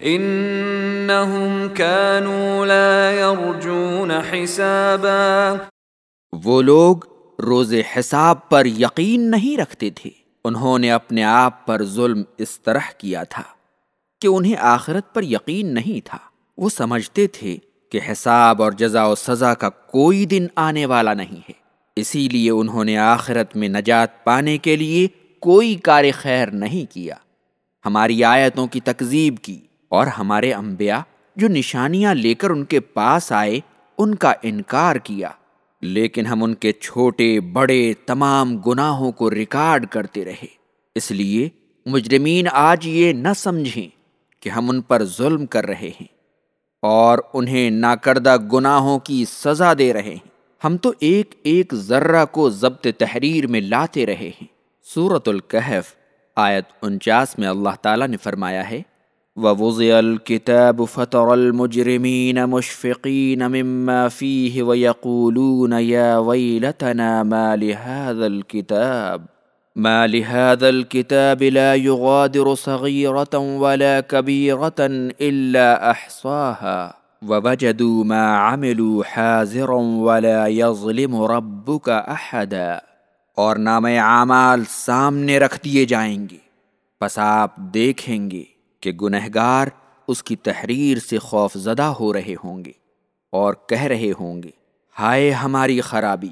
انہم كانوا لا يرجون حسابا۔ وہ لوگ روز حساب پر یقین نہیں رکھتے تھے۔ انہوں نے اپنے آپ پر ظلم اس طرح کیا تھا کہ انہیں آخرت پر یقین نہیں تھا۔ وہ سمجھتے تھے کہ حساب اور جزا و سزا کا کوئی دن آنے والا نہیں ہے۔ اسی لیے انہوں نے آخرت میں نجات پانے کے لیے کوئی کار خیر نہیں کیا۔ ہماری آیتوں کی تکذیب کی۔ اور ہمارے انبیاء جو نشانیاں لے کر ان کے پاس آئے، ان کا انکار کیا۔ لیکن ہم ان کے چھوٹے، بڑے، تمام گناہوں کو ریکارڈ کرتے رہے۔ اس لیے مجرمین آج یہ نہ سمجھیں کہ ہم ان پر ظلم کر رہے ہیں اور انہیں ناکردہ گناہوں کی سزا دے رہے ہیں۔ ہم تو ایک ایک ذرہ کو ضبط تحریر میں لاتے رہے ہیں۔ سورت الکحف آیت انچاس میں اللہ تعالیٰ نے فرمایا ہے وَوُضِعَ الْكِتَابُ فَتَرَ الْمُجْرِمِينَ مُشْفِقِينَ مِمَّا فِيهِ وَيَقُولُونَ يَا وَيْلَتَنَا مَا لِهَذَا الْكِتَابِ؟ ما لهذا الكتاب لا يغادر صغيرة ولا كبيرة إلا أحصاها. ووجدوا ما عملوا حازرا ولا يظلم ربك أحدا. اور نام اعمال سامنے رکھ دیے جائیں گے، پس آپ دیکھیں گے۔ کہ گنہگار اس کی تحریر سے خوف زدہ ہو رہے ہوں گے اور کہہ رہے ہوں گے، ہائے ہماری خرابی،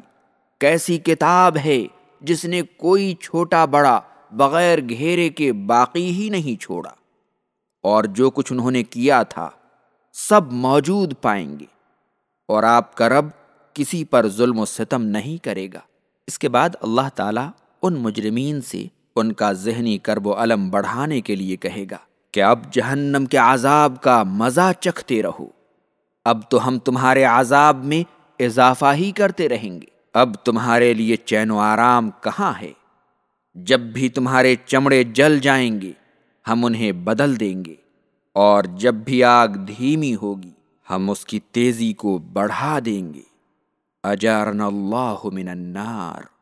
کیسی کتاب ہے جس نے کوئی چھوٹا بڑا بغیر گھیرے کے باقی ہی نہیں چھوڑا؟ اور جو کچھ انہوں نے کیا تھا، سب موجود پائیں گے۔ اور آپ کا رب کسی پر ظلم و ستم نہیں کرے گا۔ اس کے بعد اللہ تعالیٰ ان مجرمین سے ان کا ذہنی کرب و علم بڑھانے کے لیے کہے گا۔ کہ اب جہنم کے عذاب کا مزہ چکھتے رہو۔ اب تو ہم تمہارے عذاب میں اضافہ ہی کرتے رہیں گے۔ اب تمہارے لیے چین و آرام کہاں ہے؟ جب بھی تمہارے چمڑے جل جائیں گے، ہم انہیں بدل دیں گے۔ اور جب بھی آگ دھیمی ہوگی، ہم اس کی تیزی کو بڑھا دیں گے۔ اجارن اللہ من النار۔